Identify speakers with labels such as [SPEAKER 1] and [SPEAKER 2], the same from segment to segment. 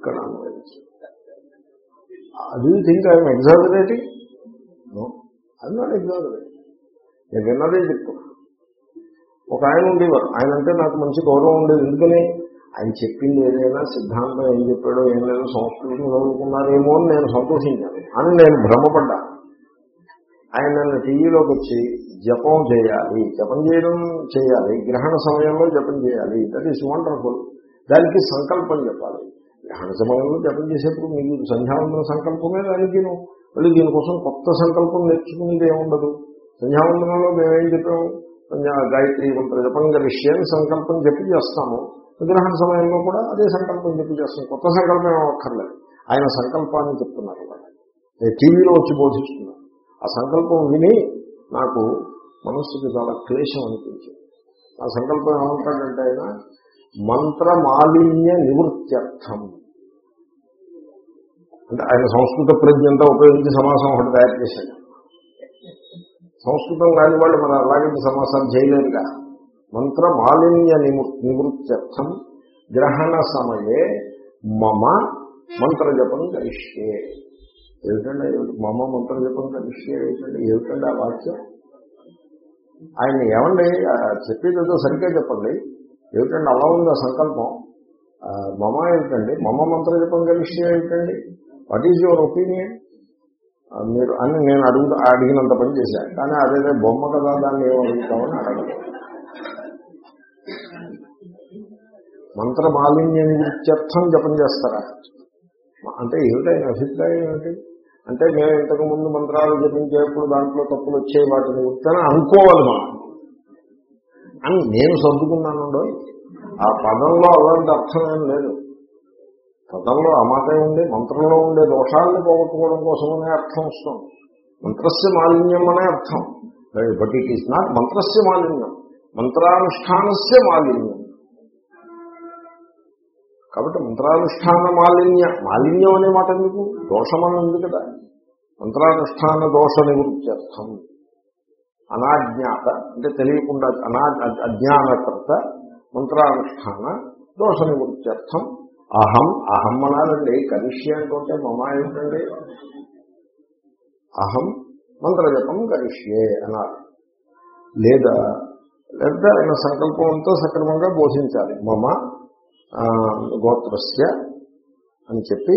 [SPEAKER 1] ఇక్కడ. అది think I'm exaggerating అది నాట్ ఎగ్జాజరేటింగ్ నేను విన్నదే చెప్తాను ఒక ఆయన ఉండేవారు. ఆయన అంటే నాకు మంచి గౌరవం ఉండేది. ఎందుకని? ఆయన చెప్పింది ఏదైనా సిద్ధాంతం ఏం చెప్పాడో ఏం లేదో సంస్కృతం చదువుకున్నారేమో అని నేను సంతోషించాను అని నేను భ్రమపడ్డా. ఆయన నన్ను టీవీలోకి వచ్చి జపం చేయాలి జపం చేయడం చేయాలి గ్రహణ సమయంలో జపం చేయాలి. దట్ ఈస్ వండర్ఫుల్ దానికి సంకల్పం చెప్పాలి. ధ్యాన సమయంలో జపం చేసేప్పుడు మీకు సంధ్యావందన సంకల్పమే దానికి మళ్ళీ దీనికోసం కొత్త సంకల్పం నేర్చుకునేది ఏముండదు. సంధ్యావందనంలో మేమేం చెప్పాము? గాయత్రి మంత్ర జపం గరిష్యని సంకల్పం చెప్పి చేస్తాము. గ్రహణ సమయంలో కూడా అదే సంకల్పం చెప్పి చేస్తాం కొత్త సంకల్పం ఏమక్కర్లేదు ఆయన సంకల్పాన్ని చెప్తున్నారు టీవీలో వచ్చి బోధిస్తున్నారు. ఆ సంకల్పం విని నాకు మనస్సుకి చాలా క్లేశం అనిపించింది. ఆ సంకల్పం ఏమంటాడంటే ఆయన మంత్రమాలిన్య నివృత్త్యర్థం. అంటే ఆయన సంస్కృత ప్రజ్ఞంతా ఉపయోగించి సమాసం ఒకటి తయారు చేశాడు. సంస్కృతం కాని వాళ్ళు మన అలాగే సమాసాలు చేయలేరుగా. మంత్ర మాలిన్య నివృత్త్యర్థం గ్రహణ సమయే మమ మంత్రజపం కరిష్యే. ఏమిటండి? మమ మంత్రజపం కరిష్యే ఏమిటండి? ఏమిటండి ఆ వాక్యం? ఆయన ఏమండి? ఆ చెప్పేదేదో సరిగ్గా చెప్పండి. ఏమిటండి? అలా ఉంది ఆ సంకల్పం మమ ఏమిటండి? మమ మంత్రజపం కలిసి ఏమిటండి? వాట్ ఈజ్ యువర్ ఒపీనియన్ మీరు అని నేను అడుగు అడిగినంత పని చేశాను కానీ అదే బొమ్మ కదా దాన్ని ఏమడుగుతామని అడగదు మంత్ర మాలిన్యం నిత్యర్థం జపం చేస్తారా? అంటే ఏమిటైన అభిప్రాయం ఏమిటి? అంటే మేము ఇంతకు ముందు మంత్రాలు జపించేప్పుడు దాంట్లో తప్పులు వచ్చే వాటిని ఉత్తని అనుకోవాలి మనం. అని నేను సర్దుకున్నాను ఆ పదంలో అలాంటి అర్థం ఏం లేదు. పదంలో అమాటే ఉండే ఉంది మంత్రంలో ఉండే దోషాలను పోగొట్టుకోవడం కోసమనే అర్థం వస్తుంది. మంత్రస్య మాలిన్యం అనే అర్థం. బట్ ఇట్ ఈస్ నాట్ మంత్రస్య మాలిన్యం. మంత్రానుష్ఠానస్య మాలిన్యం. కాబట్టి మంత్రానుష్ఠాన మాలిన్య మాలిన్యం అనే మాట ఎందుకు? దోషమని ఉంది కదా. మంత్రానుష్ఠాన దోష నివృత్త్యర్థం అనాజ్ఞాత అంటే తెలియకుండా అనా అజ్ఞానకర్త మంత్రానుష్ఠాన దోష నివృత్త్యర్థం అహం అహం అనాలండి కరిష్య అంటే మమ ఏమిటండి? అహం మంత్రజపం కరిష్యే అనాలి. లేదా లేదా ఆయన సంకల్పంతో సక్రమంగా బోధించాలి. మమ గోత్రస్య అని చెప్పి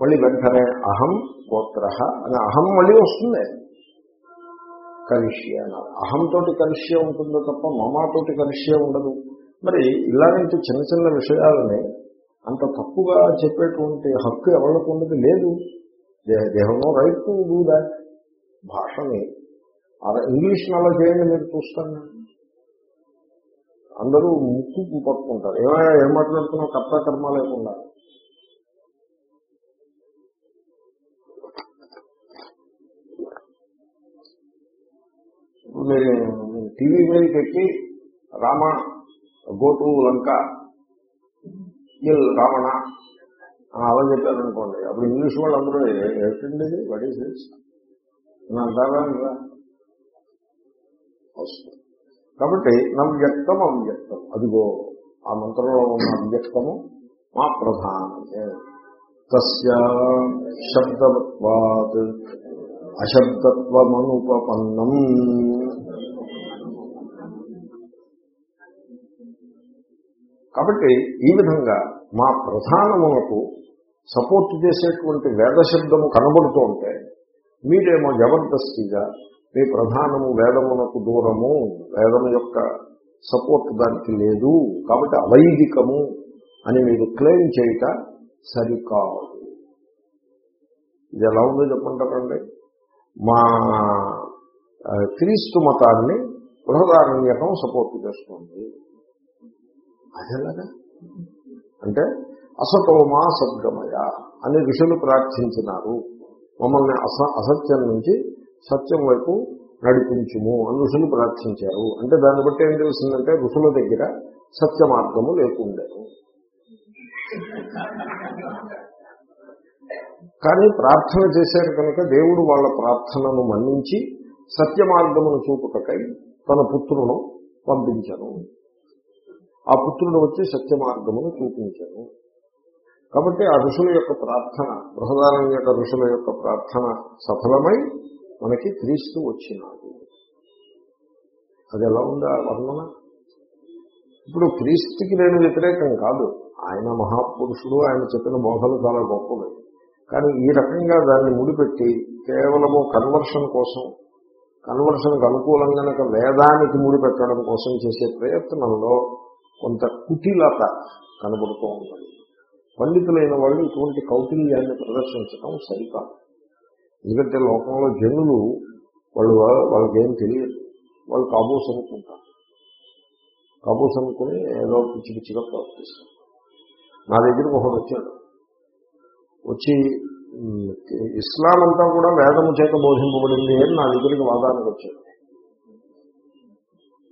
[SPEAKER 1] మళ్ళీ వెంటనే అహం గోత్ర అని అహం మళ్ళీ వస్తుంది. కలిష్య అన్నారు అహంతోటి కలిష్య ఉంటుందో తప్ప మమాతోటి కలిష్య ఉండదు. మరి ఇలాంటి చిన్న చిన్న విషయాలని అంత తప్పుగా చెప్పేటువంటి హక్కు ఎవరికి ఉండదు లేదు. దేహంలో రైట్ టు డూ దాట్. భాషని అలా ఇంగ్లీష్ అలా చేయండి మీరు చూస్తాను. అందరూ ముక్కు పట్టుకుంటారు. ఏమైనా ఏం మాట్లాడుతున్నా కర్త కర్మ లేకుండా. ఇప్పుడు మీరు టీవీ మీదకి ఎక్కి రామ గోటు లంక ఇల్ రావణ అలా చెప్పారనుకోండి. అప్పుడు ఇంగ్లీష్ వాళ్ళు అందరూ ఏమిటండి ఇది? వాట్ ఈస్ దిస్ అని అంటారా? అనరా? వస్తుంది. కాబట్టి నవ్యక్తం అవ్యక్తం. అదిగో ఆ మంత్రంలో ఉన్న అవ్యక్తము మా ప్రధానమే. తస్య శబ్దవత్వాత్ అశబ్దత్వమనుపన్నం కాబట్టి ఈ విధంగా మా ప్రధానమునకు సపోర్ట్ చేసేటువంటి వేదశబ్దము కనబడుతూ ఉంటే మీరేమో జబర్దస్తిగా మీ ప్రధానము వేదమునకు దూరము వేదము యొక్క సపోర్ట్ దానికి లేదు కాబట్టి అవైదికము అని మీరు క్లెయిమ్ చేయట సరికాదు. ఇది ఎలా ఉందో చెప్పంటారండి మా క్రీస్తు మతాన్ని బృహదారణ్యకం సపోర్ట్ చేస్తుంది. అదేలాగా? అంటే అసతోమా సద్గమయ అని ఋషులు ప్రార్థించినారు. మమ్మల్ని అస అసత్యం నుంచి సత్యం వైపు నడిపించుము అని ఋషులు ప్రార్థించారు. అంటే దాన్ని బట్టి ఏం తెలిసిందంటే ఋషుల దగ్గర సత్య మార్గము లేకుండేను. కానీ ప్రార్థన చేశారు కనుక దేవుడు వాళ్ళ ప్రార్థనను మన్నించి సత్య మార్గమును చూపుటకై తన పుత్రును పంపించను. ఆ పుత్రుడు వచ్చి సత్య మార్గమును చూపించాను కాబట్టి ఆ ఋషుల యొక్క ప్రార్థన బృహదారణ్యక ఋషుల యొక్క ప్రార్థన సఫలమై మనకి క్రీస్తు వచ్చినాడు. అది ఎలా ఉంది ఆ వర్ణన? ఇప్పుడు క్రీస్తుకి నేను వ్యతిరేకం కాదు. ఆయన మహాపురుషుడు ఆయన చెప్పిన బోధలు చాలా గొప్పవి. కానీ ఈ రకంగా దాన్ని ముడిపెట్టి కేవలము కన్వర్షన్ కోసం కన్వర్షన్కి అనుకూలంగా కనుక వేదానికి ముడిపెట్టడం కోసం చేసే ప్రయత్నంలో కొంత కుటిలత కనబడుతూ ఉంటుంది. పండితులైన వాళ్ళు ఇటువంటి కౌటిల్యాన్ని ప్రదర్శించడం సరికాదు. ఎందుకంటే లోకంలో జనులు వాళ్ళు వాళ్ళకేం తెలియదు. వాళ్ళు కాబోస్ అనుకుంటారు. కాబోస్ అనుకుని ఏదో పిచ్చి పిచ్చిగా ప్రవర్తిస్తారు. నా దగ్గరికి ఒకడు వచ్చాడు. వచ్చి ఇస్లాం అంతా కూడా వేదము చేత బోధింపబడింది అని నా దగ్గరికి వాదానికి వచ్చాడు.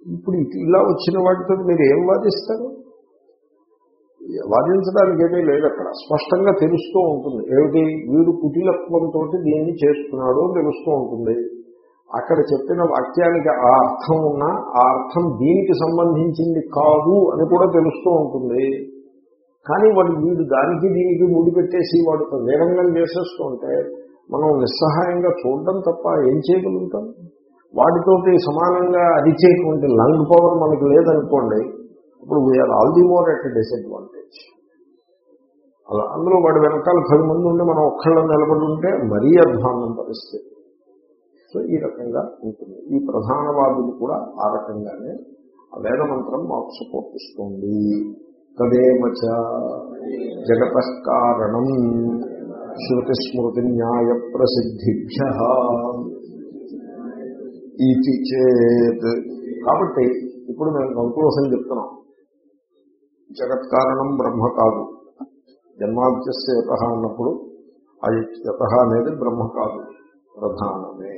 [SPEAKER 1] ఇప్పుడు ఇలా వచ్చిన వాటితో మీరు ఏం వాదిస్తారు? వాదించడానికి ఏమీ లేదు అక్కడ. స్పష్టంగా తెలుస్తూ ఉంటుంది. ఏమిటి? వీడు కుటిలత్వంతో దీన్ని చేస్తున్నాడు తెలుస్తూ ఉంటుంది. అక్కడ చెప్పిన వాక్యానికి ఆ అర్థం ఉన్నా ఆ అర్థం దీనికి సంబంధించింది కాదు అని కూడా తెలుస్తూ ఉంటుంది. కానీ వాడు వీడు దానికి దీనికి ముడిపెట్టేసి వాడు నిరంగం చేసేస్తుంటే మనం నిస్సహాయంగా చూడడం తప్ప ఏం చేయగలుగుతాం? వాటితోటి సమానంగా అరిచేటువంటి లంగ్ పవర్ మనకు లేదనుకోండి ఇప్పుడు we are all the more at disadvantage అలా అందులో వాడి వెనకాల పది మంది ఉండి మనం ఒక్కళ్ళు నిలబడి ఉంటే మరీ అధ్వానం పరిస్థితి. సో ఈ రకంగా ఉంటుంది. ఈ ప్రధానవాదులు కూడా ఆ రకంగానే ఆ వేద మంత్రం మాకు సపోర్ట్ ఇస్తుంది. తదేమచ జగత కారణం. శృతిస్మృతి న్యాయ ప్రసిద్ధిభ్య. ఇది చేత్. కాబట్టి ఇప్పుడు మేము కంక్లూషన్ చెప్తున్నాం. జగత్ కారణం బ్రహ్మ కాదు. జన్మాద్యస్య యత అన్నప్పుడు ఆ యత అనేది బ్రహ్మ కాదు. ప్రధానమే.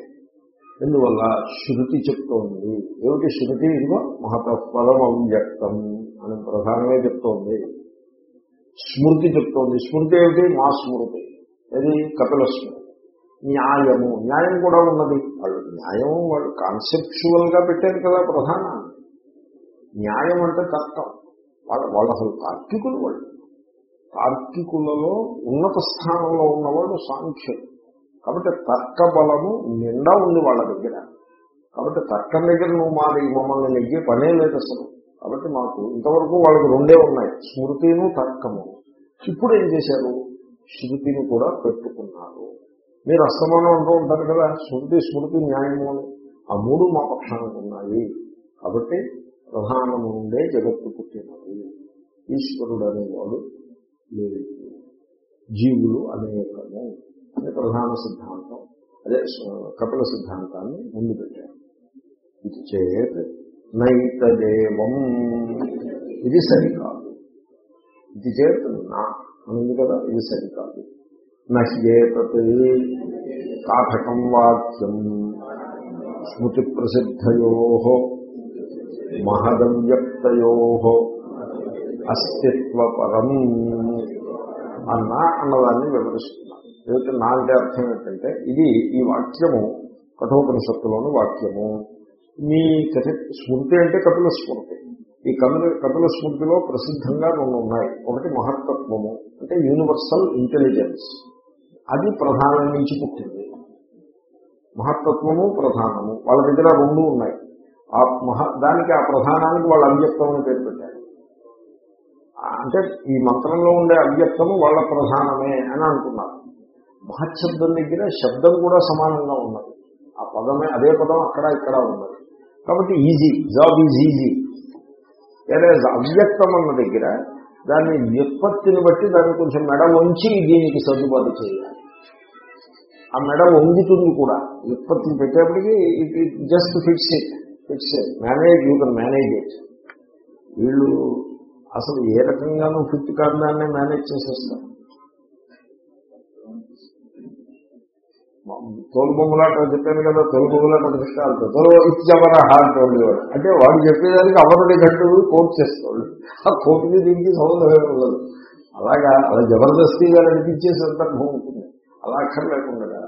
[SPEAKER 1] ఎందువల్ల శృతి చెప్తోంది. ఏమిటి శృతి? ఇదిగో మహతపదం అవ్యక్తం అని ప్రధానమే చెప్తోంది. స్మృతి చెప్తోంది. స్మృతి ఏమిటి? మా స్మృతి. అది కపిల స్మృతి న్యాయము. న్యాయం కూడా ఉన్నది. వాళ్ళు న్యాయం వాళ్ళు కాన్సెప్చువల్గా పెట్టారు కదా ప్రధానాన్ని న్యాయం అంటే తర్కం వాళ్ళ వాళ్ళు అసలు తార్కికులు వాళ్ళు. తార్కికులలో ఉన్నత స్థానంలో ఉన్నవాళ్ళు సాంఖ్యులు. కాబట్టి తర్క బలము నిండా ఉంది వాళ్ళ దగ్గర. కాబట్టి తర్కం దగ్గర నువ్వు మాది మమ్మల్ని నెగ్గే పనే లేదు అసలు. కాబట్టి మాకు ఇంతవరకు వాళ్ళకి రెండే ఉన్నాయి. స్మృతిను తర్కము. ఇప్పుడు ఏం చేశారు? శృతిని కూడా పెట్టుకున్నారు. మీరు అస్తమానం అంటూ ఉంటారు కదా స్మృతి స్మృతి న్యాయము అని. ఆ మూడు మా పక్షానికి ఉన్నాయి. కాబట్టి ప్రధానము నుండే జగత్తు పుట్టినది. ఈశ్వరుడు అనేవాడు లేదు జీవులు అనేకము అనే ప్రధాన సిద్ధాంతం. అదే కపిల సిద్ధాంతాన్ని ముందు పెట్టారు. ఇది చేత్ నైతదేవం. ఇది సరికాదు. ఇది చేత్ నా. అనుంది కదా ఇది సరికాదు. నహ్యేతత్ కాఠకం వాక్యం స్మృతి ప్రసిద్ధయో మహదవ్యక్తయో అస్తిత్వపరం అన్న అన్నదాన్ని వివరిస్తున్నారు ఏమిటి నా అంటే అర్థం ఏంటంటే ఇది ఈ వాక్యము కఠోపనిషత్తులోని వాక్యము మీ కథ స్మృతి అంటే కపిల స్మృతి. ఈ కపిల కపిల స్మృతిలో ప్రసిద్ధంగా రెండు ఉన్నాయి. ఒకటి మహత్తత్వము అంటే యూనివర్సల్ ఇంటెలిజెన్స్ అది ప్రధానం నుంచి పుట్టింది. మహత్తత్వము ప్రధానము. వాళ్ళ దగ్గర రెండు ఉన్నాయి. ఆ మహా దానికి ఆ ప్రధానానికి వాళ్ళ అవ్యక్తం అని పేరు పెట్టారు. అంటే ఈ మంత్రంలో ఉండే అవ్యక్తము వాళ్ళ ప్రధానమే అని అనుకున్నారు. మహశబ్దం దగ్గర శబ్దం కూడా సమానంగా ఉన్నది. ఆ పదమే అదే పదం అక్కడ ఇక్కడ ఉన్నది. కాబట్టి ఈజీ జాబ్ ఈజ్ ఈజీ. వేరే అవ్యక్తం అన్న దగ్గర దాన్ని వ్యుత్పత్తిని బట్టి దాన్ని కొంచెం మెడ వంచి దీనికి సర్దుబాటు చేయాలి. ఆ మెడ వంగుతుంది కూడా. వ్యుత్పత్తిని పెట్టేప్పటికీ it just fix it fix it manage you can manage it వీళ్ళు అసలు ఏ రకంగానూ ఫిట్ కాదు దాన్ని మేనేజ్ చేసేస్తారు తోలుబొమ్మలాట చెప్పాను కదా తోలుబొమ్మలాట దృష్టాలతో తోలు ఇచ్చవర హార్ట్ ఉండేవాడు అంటే వాడు చెప్పేదానికి అవరుడి గట్టు కోర్టు చేస్తాడు. ఆ కోర్టుకి దీనికి సంబంధం ఉండదు. అలాగా అలా జబర్దస్తిగా నడిపించే సందర్భం ఉంటుంది. అలా అక్కర్లేకుండా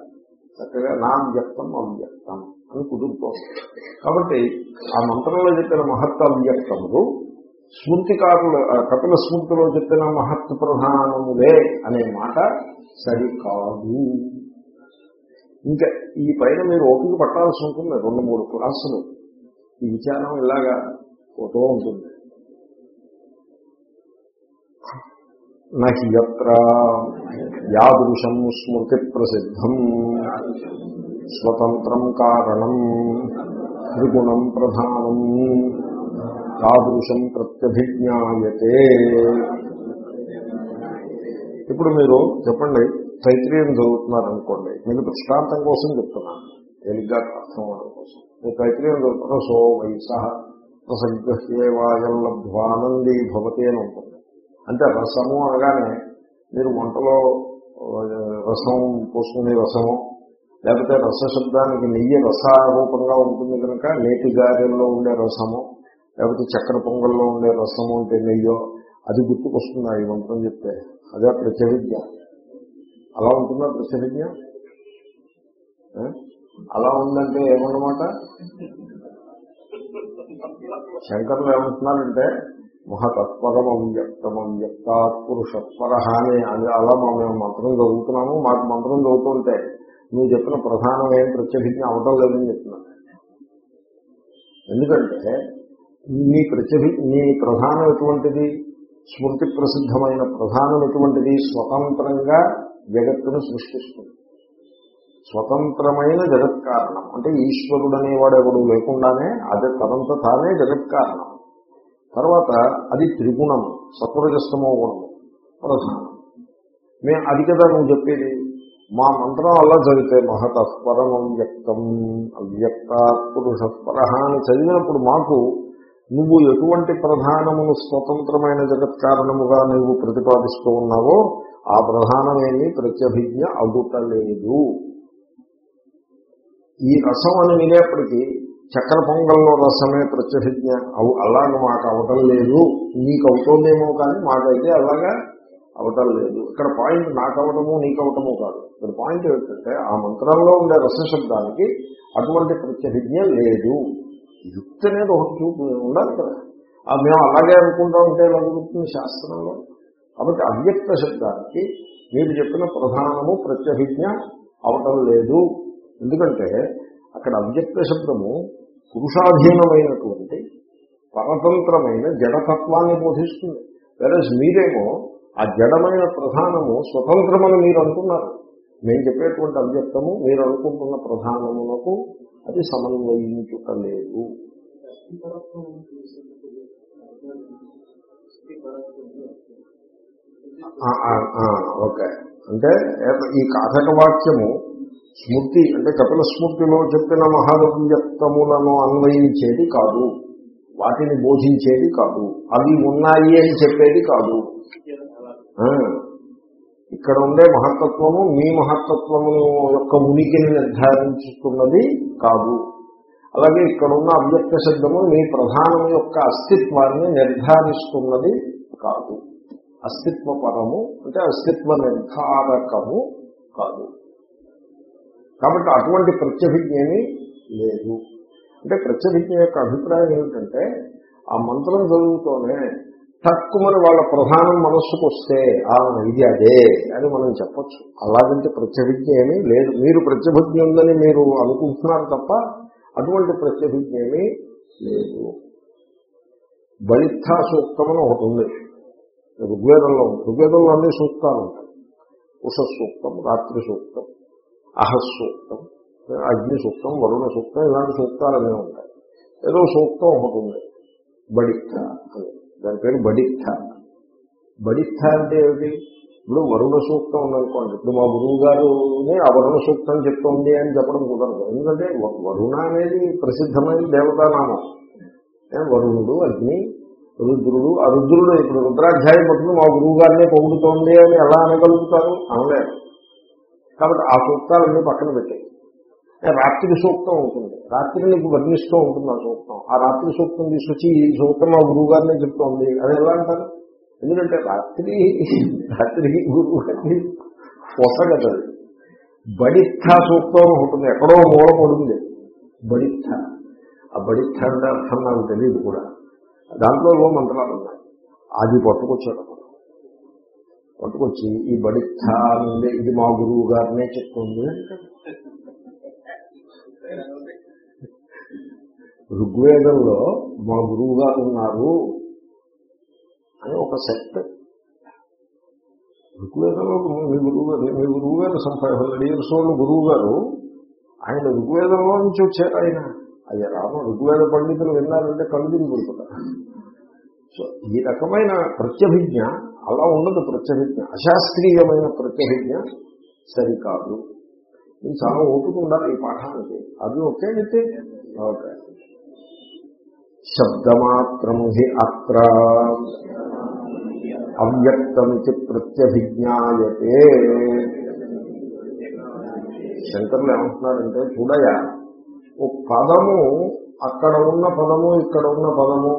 [SPEAKER 1] చక్కగా నా వ్యక్తం అవ్యక్తం అని కుదురుతోంది కాబట్టి ఆ మంత్రంలో చెప్పిన మహత్వ అవ్యక్తములు స్మృతికారులు కపిల స్మృతిలో చెప్పిన మహత్ ప్రధానములే అనే మాట సరికాదు. ఇంకా ఈ పైన మీరు ఓపిక పట్టాల్సి ఉంటుంది రెండు మూడు క్లాసులు. ఈ విచారం ఇలాగా పోతూ ఉంటుంది. నహ్యత్ర యాదృశం స్మృతి ప్రసిద్ధం. స్వతంత్రం కారణం. త్రిగుణం ప్రధానం. తాదృశం ప్రత్యభిజ్ఞాయతే. ఇప్పుడు మీరు చెప్పండి తైత్రీయం చదువుతున్నారనుకోండి మీకు దృష్టాంతం కోసం చెప్తున్నాను. తేలిగ్గా అర్థం అవడం కోసం. మీరు తైత్రీయం చదువుతున్న సో వైస రసగ్రహ్యేవాయల్లబ్ధ్వానందీ భవతి అని ఉంటుంది. అంటే రసము అనగానే మీరు వంటలో రసం పోసుకునే రసము లేకపోతే రసశబ్దానికి నెయ్యి రసారూపంగా ఉంటుంది కనుక నేటి గారెల్లో ఉండే రసము లేకపోతే చక్కెర పొంగల్లో ఉండే రసము అంటే నెయ్యో అది గుర్తుకొస్తుంది ఈ మంత్రం చెప్తే? అదే ప్రత్యవిద్య. అలా ఉంటుందా ప్రత్యవిద్య అలా ఉందంటే ఏమన్నమాట? శంకరులు ఏమంటున్నారంటే మహతత్పరమం వ్యక్తమం అవ్యక్తాత్ పురుషత్పర అని అది అలా మేము మంత్రం చదువుతున్నాము. మాకు మంత్రం చదువుతుంటే నువ్వు చెప్పిన ప్రధానం ఏం ప్రత్యభిజ్ఞ అవటం లేదని చెప్తున్నాను ఎందుకంటే నీ ప్రత్యభి నీ ప్రధానం ఎటువంటిది? స్మృతి ప్రసిద్ధమైన ప్రధానం ఎటువంటిది? స్వతంత్రంగా జగత్తును సృష్టిస్తుంది. స్వతంత్రమైన జగత్ కారణం. అంటే ఈశ్వరుడు అనేవాడు ఎవడు లేకుండానే అదే తనంత తానే జగత్ కారణం. తర్వాత అది త్రిగుణం సత్వరజస్తమో గుణము ప్రధానం. మేము అది కదా నువ్వు చెప్పేది. మా మంత్రం అలా చదివితే మహతఃపరం అవ్యక్తం అవ్యక్తాత్ పురుషపర అని చదివినప్పుడు మాకు నువ్వు ఎటువంటి ప్రధానమును స్వతంత్రమైన జగత్ కారణముగా నువ్వు ప్రతిపాదిస్తూ ఉన్నావో ఆ ప్రధానమేమి? ప్రత్యభిజ్ఞ అగుటలేదు. ఈ రసం అని వినేప్పటికీ చక్కెర పొంగల్లో రసమే ప్రత్యభిజ్ఞ అవు అలాగ మాకు అవటం లేదు. నీకు అవుతోందేమో కానీ మాకైతే అలాగా అవటం లేదు. ఇక్కడ పాయింట్ నాకు అవటము నీకు అవటము కాదు. ఇక్కడ పాయింట్ ఏంటంటే ఆ మంత్రంలో ఉండే రసశబ్దానికి అటువంటి ప్రత్యభిజ్ఞ లేదు. యుక్తి అనేది ఒకటి చూపు ఉండాలి కదా. మేము అలాగే అనుకుంటా ఉంటే ఎలా జరుగుతుంది శాస్త్రంలో? కాబట్టి అవ్యక్త శబ్దానికి మీరు చెప్పిన ప్రధానము ప్రత్యభిజ్ఞ అవటం లేదు. ఎందుకంటే అక్కడ అవ్యక్త శబ్దము పురుషాధీనమైనటువంటి పరతంత్రమైన జడతత్వాన్ని బోధిస్తుంది. వెరస్ మీరేమో ఆ జడమైన ప్రధానము స్వతంత్రమని మీరు అనుకున్నారు. మేము చెప్పేటువంటి అవ్యక్తము మీరు అనుకుంటున్న ప్రధానమునకు అది సమన్వయించుటలేదు ఆ, ఓకే. అంటే ఈ కాథక వాక్యము స్మృతి అంటే కపిల స్మృతిలో చెప్పిన మహాదవ్యక్తములను అన్వయించేది కాదు. వాటిని బోధించేది కాదు. అవి ఉన్నాయి అని చెప్పేది కాదు. ఇక్కడ ఉండే మహత్తత్వము మీ మహత్తత్వము యొక్క ఉనికిని నిర్ధారించుతున్నది కాదు. అలాగే ఇక్కడ ఉన్న అవ్యక్త శబ్దము మీ ప్రధానం యొక్క అస్తిత్వాన్ని నిర్ధారిస్తున్నది కాదు. అస్తిత్వ పరము అంటే అస్తిత్వ నిర్ధారకము కాదు. కాబట్టి అటువంటి ప్రత్యభిజ్ఞని లేదు. అంటే ప్రత్యభిజ్ఞ యొక్క అభిప్రాయం ఏమిటంటే ఆ మంత్రం చదువుతూనే తక్కువని వాళ్ళ ప్రధానం మనస్సుకు వస్తే ఆ ఇది అదే అని మనం చెప్పొచ్చు. అలాగంటే ప్రత్యభిజ్ఞ ఏమీ లేదు. మీరు ప్రత్యభిజ్ఞ ఉందని మీరు అనుకుంటున్నారు తప్ప అటువంటి ప్రత్యభిజ్ఞ ఏమీ లేదు. బలిత్ సూక్తం అని ఒకటి ఉంది. ఋగ్వేదంలో ఋగ్వేదంలో అన్ని సూక్తాలు ఉంటాయి. ఉష సూక్తం రాత్రి సూక్తం అహస్ సూక్తం అగ్ని సూక్తం వరుణ సూక్తం ఇలాంటి సూక్తాలన్నీ ఉంటాయి. ఏదో సూక్తం ఒకటి ఉంది. బడిత్త అని. దాని పేరు బడిత్త. బడిత్త అంటే ఏమిటి? ఇప్పుడు వరుణ సూక్తం ఉందనుకోండి. ఇప్పుడు మా గురువు గారుని ఆ వరుణ సూక్తం చెప్తోంది అని చెప్పడం కుదరదు. ఎందుకంటే వరుణ అనేది ప్రసిద్ధమైన దేవతానామం. వరుణుడు అగ్ని రుద్రుడు ఆ రుద్రుడు ఇప్పుడు రుద్రాధ్యాయం పట్టుకుని మా గురువు గారినే పొగుడుతోంది అని ఎలా అనగలుగుతారు? అనలేరు కాబట్టి ఆ సూక్తాలన్నీ పక్కన పెట్టాయి. రాత్రి సూక్తం ఉంటుంది రాత్రి నీకు వర్ణిస్తూ ఉంటుంది ఆ సూక్తం. ఆ రాత్రి సూక్తం తీసుకొచ్చి ఈ సూక్తం మా గురువు గారినే చెప్తోంది. అది ఎలా అంటారు? ఎందుకంటే రాత్రి రాత్రికి గురువు గారిని పొసగదు బడిత్థ సూక్తం ఉంటుంది. ఎక్కడో మూల పడుతుంది. బడిత్థ ఆ బడిత్థ అంటే అర్థం నాకు తెలియదు కూడా. దాంట్లో ఏవో మంత్రాలు ఉన్నాయి. అది పట్టుకొచ్చాడు. పట్టుకొచ్చి ఈ బడిత్త ఇది మా గురువు గారినే చెప్తుంది. ఋగ్వేదంలో మా గురువు గారు ఉన్నారు అని ఒక సెట్ ఋగ్వేదంలో మీ గురువు గారు మీ గురువు గారు some five hundred years old గురువు గారు. ఆయన ఋగ్వేదంలో నుంచి వచ్చారు ఆయన. అయ్యా రామ ఋగ్వేద పండితులు విన్నారంటే కళ్ళు తిరిగిపోతారు సో ఈ రకమైన ప్రత్యభిజ్ఞ అలా ఉండదు ప్రత్యభిజ్ఞ. అశాస్త్రీయమైన ప్రత్యభిజ్ఞ సరికాదు. నేను చాలా ఓపిక ఉండాలి ఈ పాఠానికి. అది ఒకే అయితే? ఓకే. శబ్దమాత్రం హి అత్ర. అవ్యక్తమితి ప్రత్యభిజ్ఞాయతే. శంకర్లు ఏమంటున్నారంటే చూడయా ఓ పదము అక్కడ ఉన్న పదము ఇక్కడ ఉన్న పదము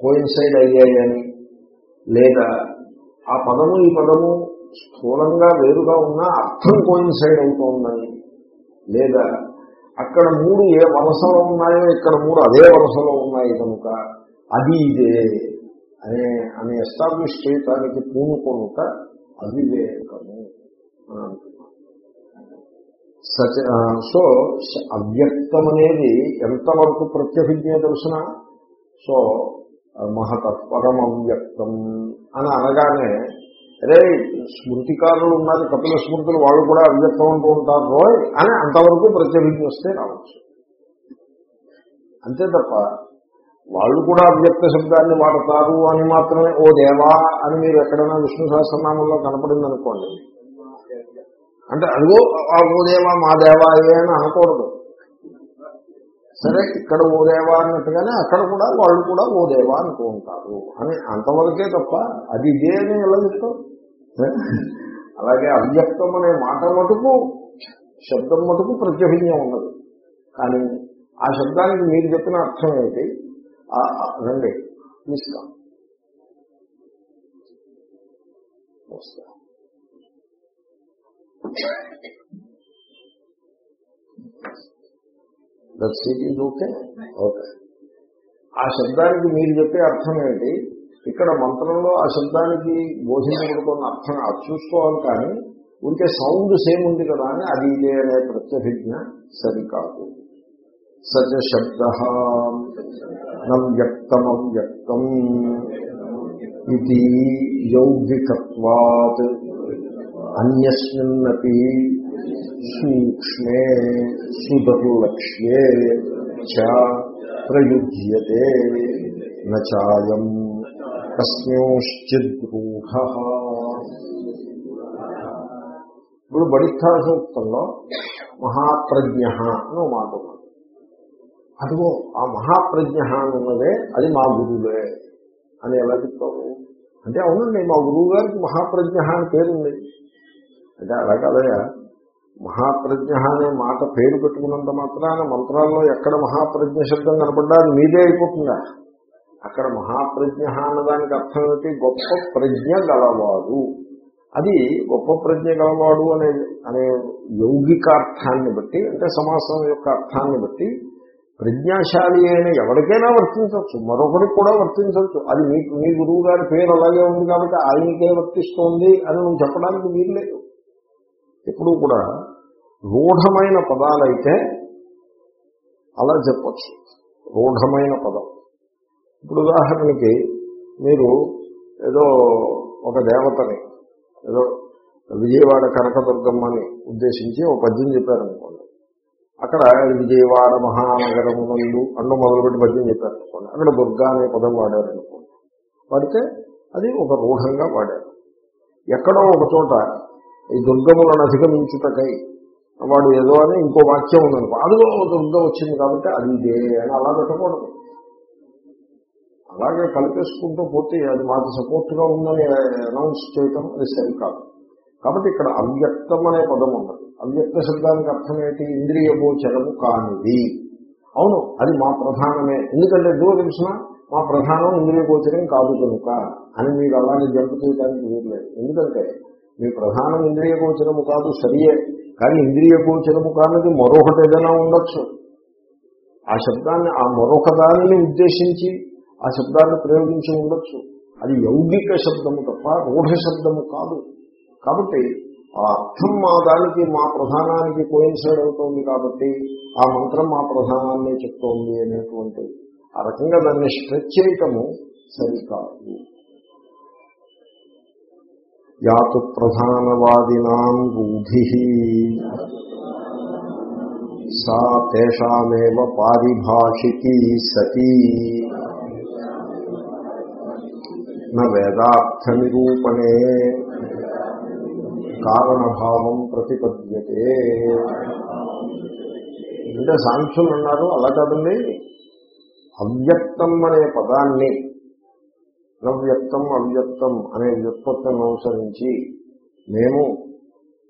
[SPEAKER 1] కోయిన్సైడ్ అయ్యాయని లేదా ఆ పదము ఈ పదము స్థూలంగా వేరుగా ఉన్నా అర్థం కోయిన్సైడ్ అవుతోందని లేదా అక్కడ మూడు ఏ వరుసలో ఉన్నాయో ఇక్కడ మూడు అదే వరుసలో ఉన్నాయి కనుక అది ఇదే అనే అని ఎస్టాబ్లిష్ చేయటానికి పూనుకొనుక అవివేకము అని అంటున్నాం సచ సో అవ్యక్తం అనేది ఎంతవరకు ప్రత్యభిజ్ఞ తెలుసిన సో మహతత్పరం అవ్యక్తం అని అనగానే అరే స్మృతికారులు ఉన్నారు కపిల స్మృతులు వాళ్ళు కూడా అవ్యక్తం అంటూ ఉంటారు రోయ్ అని అంతవరకు ప్రత్యభిజ్ఞ వస్తే రావచ్చు. అంతే తప్ప వాళ్ళు కూడా అవ్యక్త శబ్దాన్ని వాడతారు అని మాత్రమే ఓ దేవా అని మీరు ఎక్కడైనా విష్ణు సహస్రనామంలో కనపడింది అనుకోండి అంటే అదిగో ఆ ఓ దేవా మా దేవా అని అనకూడదు. సరే ఇక్కడ ఓ దేవా అన్నట్టుగానే అక్కడ కూడా వాళ్ళు కూడా ఓ దేవా అనుకో ఉంటారు. అని అంతవరకే తప్ప అది ఇదే అని ఎలా చెప్తాం అలాగే అవ్యక్తం అనే మాట మటుకు శబ్దం మటుకు ప్రత్యభిజ్ఞం ఉన్నది. కానీ ఆ శబ్దానికి మీరు చెప్పిన అర్థం ఏంటి? రండి తీసుకో వస్తా. That seat is okay okay ఆ శబ్దానికి మీరు చెప్పే అర్థం ఏంటి? ఇక్కడ మంత్రంలో ఆ శబ్దానికి బోధించబడుతున్న అర్థం అది చూసుకోవాలి కానీ ఉంటే సౌండ్ సేమ్ ఉంది కదా అని అది ఇదే అనే ప్రత్యభిజ్ఞ సరికాదు. సచ శబ్ద వ్యక్తమవ్యక్తం ఇది యౌగికత్వాత్ అన్యస్మిన్నపి సూక్ష్మే సుదర్లక్ష్యే చ ప్రయుజ్యతే నాయం కస్మింశ్చిద్రూఢ ఇప్పుడు బడిస్థా సూక్తంలో మహాప్రజ్ఞ అని మాట అదిగో ఆ మహాప్రజ్ఞ అని ఉన్నదే అది మా గురువులే అని ఎలా చెప్తాము అంటే అవునండి మా గురువు గారికి మహాప్రజ్ఞ అని పేరుంది. అంటే అలా కాదయా మహాప్రజ్ఞ అనే మాట పేరు పెట్టుకున్నంత మాత్రాన మంత్రాల్లో ఎక్కడ మహాప్రజ్ఞ శబ్దం కనపడ్డా మీదే అయిపోతుందా? అక్కడ మహాప్రజ్ఞ అన్నదానికి అర్థం ఏమిటి? గొప్ప ప్రజ్ఞ గలవాడు. అది గొప్ప ప్రజ్ఞ గలవాడు అనే అనే యౌగికార్థాన్ని బట్టి అంటే సమాసం యొక్క అర్థాన్ని బట్టి ప్రజ్ఞాశాలి అయిన ఎవరికైనా వర్తించవచ్చు. మరొకరికి కూడా వర్తించవచ్చు. అది మీ మీ గురువు గారి పేరు అలాగే ఉంది కాబట్టి ఆయనకే వర్తిస్తోంది అని నువ్వు చెప్పడానికి వీల్లేదు. ఎప్పుడూ కూడా రూఢమైన పదాలైతే అలా చెప్పచ్చు. రూఢమైన పదం. ఇప్పుడు ఉదాహరణకి మీరు ఏదో ఒక దేవతని ఏదో విజయవాడ కనకదుర్గమ్మని ఉద్దేశించి ఒక పద్యం చెప్పారనుకోండి. అక్కడ విజయవాడ మహానగరమునందు అండు మొదలుపెట్టి పద్యం చెప్పారనుకోండి. అక్కడ దుర్గా అనే పదం వాడారనుకోండి. వాడితే అది ఒక రూఢంగా వాడారు. ఎక్కడో ఒక చోట ఈ దుర్గములను అధిగమించుటకై వాడు ఏదో అని ఇంకో వాక్యం ఉందనుకో అదిగో దుర్గం వచ్చింది కాబట్టి అది ఇదే అని అలా పెట్టకూడదు. అలాగే కలిపేసుకుంటూ పోతే అది మాకు సపోర్ట్గా ఉందని అనౌన్స్ చేయటం అది సరికాదు కాబట్టి ఇక్కడ అవ్యక్తం అనే పదం ఉన్నది. అవ్యక్త శబ్దానికి అర్థం ఏంటి? ఇంద్రియ గోచరము కానిది. అవును అది మా ప్రధానమే. ఎందుకంటే ఎందుకో తెలిసిన మా ప్రధానం ఇంద్రియ గోచరం కాదు కనుక అని మీరు అలాగే జంపు చేయడానికి వీరలేదు ఎందుకంటే మీ ప్రధానం ఇంద్రియ గోచరము కాదు సరియే కానీ ఇంద్రియ గోచరము కానిది మరొకటి ఏదైనా ఉండొచ్చు. ఆ శబ్దాన్ని ఆ మరొక దానిని ఉద్దేశించి ఆ శబ్దాన్ని ప్రయోగించి ఉండొచ్చు. అది యౌగిక శబ్దము తప్ప రూఢ శబ్దము కాదు. కాబట్టి ఆ అర్థం మా దానికి మా ప్రధానానికి కోయిన్సైడ్ అవుతోంది కాబట్టి ఆ మంత్రం మా ప్రధానాన్ని చెప్తోంది అనేటువంటి ఆ రకంగా దాన్ని స్ట్రెచ్ చేయటము సరికాదు. యాతు ప్రధానవాదినాం రూఢి సా తేషామేవ పారిభాషికీ సతీ. నేదార్థనిరూపణే కారణభావం ప్రతిపద్యతే. అంటే సాంఖ్యులు అన్నారు అలా కాదండి? అవ్యక్తం అనే పదాన్ని నవ్యక్తం అవ్యక్తం అనే వ్యుత్పత్తిని అనుసరించి మేము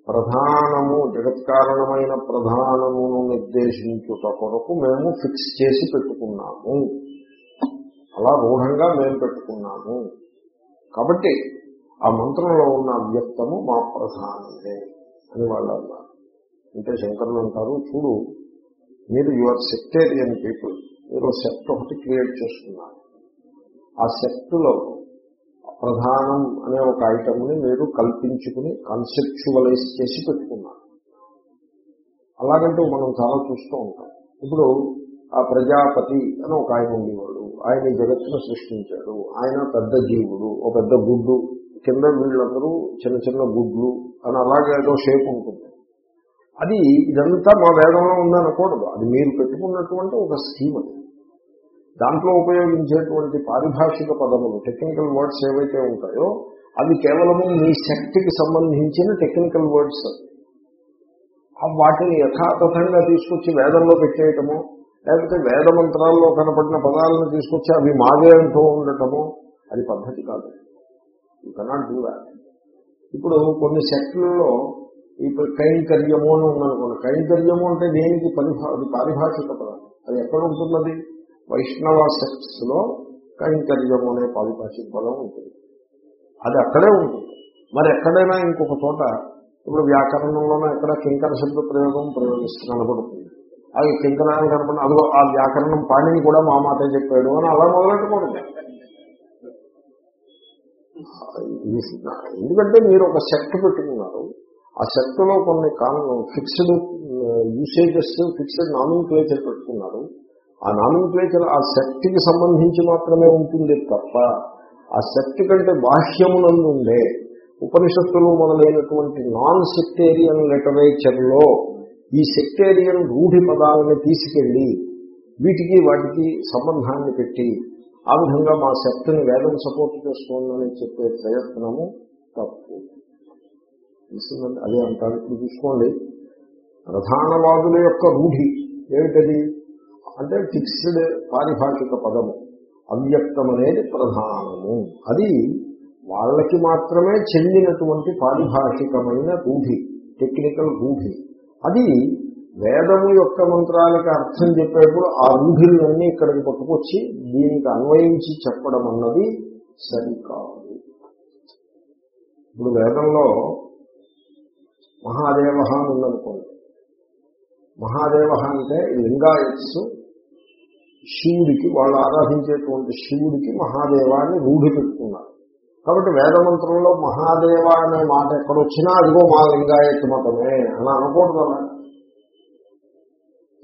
[SPEAKER 1] ప్రధానము జగత్కారణమైన ప్రధానమును నిర్దేశించుట కొరకు మేము ఫిక్స్ చేసి పెట్టుకున్నాము. అలా రూఢంగా మేము పెట్టుకున్నాము. కాబట్టి ఆ మంత్రంలో ఉన్న అవ్యక్తము మా ప్రధానమే అని వాళ్ళు అన్నారు. అంటే శంకరులు అంటారు చూడు మీరు యువర్ సెక్టేరియన్ పీపుల్ మీరు సెక్ట్ ఒకటి క్రియేట్ చేస్తున్నారు. ఆ శక్తులో ప్రధానం అనే ఒక ఐటమ్ని మీరు కల్పించుకుని కన్సెప్చువలైజ్ చేసి పెట్టుకున్నారు. అలాగంటూ మనం చాలా చూస్తూ ఉంటాం. ఇప్పుడు ఆ ప్రజాపతి అని ఒక ఆయన ఉండేవాడు. ఆయన ఈ జగత్తును సృష్టించాడు. ఆయన పెద్ద జీవుడు ఒక పెద్ద గుడ్డు. కింద వీళ్ళందరూ చిన్న చిన్న గుడ్లు అని అలాగే ఏదో షేప్ ఉంటుంది. అది ఇదంతా మా వేదంలో ఉందనకూడదు అది మీరు పెట్టుకున్నటువంటి ఒక స్కీమ్ అది. దాంట్లో ఉపయోగించేటువంటి పారిభాషిక పదములు టెక్నికల్ వర్డ్స్ ఏవైతే ఉంటాయో అవి కేవలము మీ శక్తికి సంబంధించిన టెక్నికల్ వర్డ్స్ వాటిని యథాతథంగా తీసుకొచ్చి వేదంలో పెట్టేయటము లేకపోతే వేద మంత్రాల్లో కనపడిన పదాలను తీసుకొచ్చి అవి మాదే అంటూ ఉండటము అది పద్ధతి కాదు. యూ కెనాట్ డూ దాట్ ఇప్పుడు కొన్ని సెక్టులలో ఇప్పుడు కైంకర్యము అని ఉందనుకోండి. కైంకర్యము అంటే దేనికి? పరిభా అది పారిభాషిక పదం. అది ఎక్కడ ఉంటున్నది? వైష్ణవ సెక్ట్స్లో కైంకర్యము అనే పారిభాషిక బలం ఉంటుంది. అది అక్కడే ఉంటుంది. మరి ఎక్కడైనా ఇంకొక చోట ఇప్పుడు వ్యాకరణంలోనే ఎక్కడ కింకర శబ్ద ప్రయోగం ప్రయోగిస్తూ కనబడుతుంది అది కింకరాన్ని కనపడి అదిగో ఆ వ్యాకరణం పాణిని కూడా మా మాటే చెప్పాడు అని అలా మొదలెట్టకూడదు ఎందుకంటే మీరు ఒక సెక్ట్ పెట్టుకున్నారు. ఆ సెక్ట్లో కొన్ని కారణం fixed usages fixed nomenclature పెట్టుకున్నారు. ఆ నామినిక్లేచర్ ఆ శక్తికి సంబంధించి మాత్రమే ఉంటుంది తప్ప ఆ శక్తి కంటే బాహ్యమునందు ఉండే ఉపనిషత్తులు మొదలైనటువంటి నాన్ సెక్టేరియన్ లిటరేచర్లో ఈ సెక్టేరియన్ రూఢి పదాలను తీసుకెళ్ళి వీటికి వాటికి సంబంధాన్ని పెట్టి ఆ విధంగా మా శక్తిని వేదం సపోర్ట్ చేసుకోవాలని చెప్పే ప్రయత్నము తప్పు. తెలిసిందండి అదే అంటారు. ఇప్పుడు చూసుకోండి. ప్రధానవాదుల యొక్క రూఢి ఏమిటది? అంటే ఫిక్స్డ్ పారిభాషిక పదము. అవ్యక్తం అనేది ప్రధానము. అది వాళ్ళకి మాత్రమే చెందినటువంటి పారిభాషికమైన రూఢి టెక్నికల్ రూఢి. అది వేదము యొక్క మంత్రాలకి అర్థం చెప్పేప్పుడు ఆ రూఢులన్నీ ఇక్కడికి పట్టుకొచ్చి దీనికి అన్వయించి చెప్పడం అన్నది సరికాదు. ఇప్పుడు వేదంలో మహాదేవ అని ఉందనుకోండి. మహాదేవ అంటే లింగాయత్స్ శివుడికి వాళ్ళు ఆరాధించేటువంటి శివుడికి మహాదేవాన్ని రూఢి పెట్టుకున్నారు. కాబట్టి వేదమంత్రంలో మహాదేవ అనే మాట ఎక్కడొచ్చినా అదిగో మా లింగాయత్ మతమే అని అనకూడదు అలా.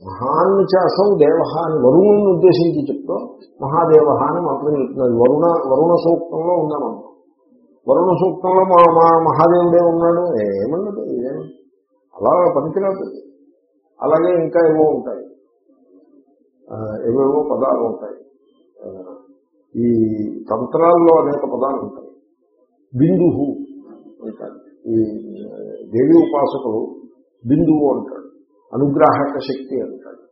[SPEAKER 1] మహాన్ని చేసం దేవ అని వరుణుని ఉద్దేశించి చెప్తూ మహాదేవ అని మంత్రం చెప్తున్నది వరుణ వరుణ సూక్తంలో ఉన్నాను వరుణ సూక్తంలో మా మా మహాదేవుడే ఉన్నాడు. ఏమన్నది ఏమన్నా అలా పనికిరాదు. అలాగే ఇంకా ఏవో ఉంటాయి. ఏవేవో పదాలు ఉంటాయి. ఈ తంత్రాల్లో అనేక పదాలు ఉంటాయి. బిందువు అంటారు ఈ దేవి ఉపాసకులు బిందువు అంటాడు. అనుగ్రాహక శక్తి అంటాడు.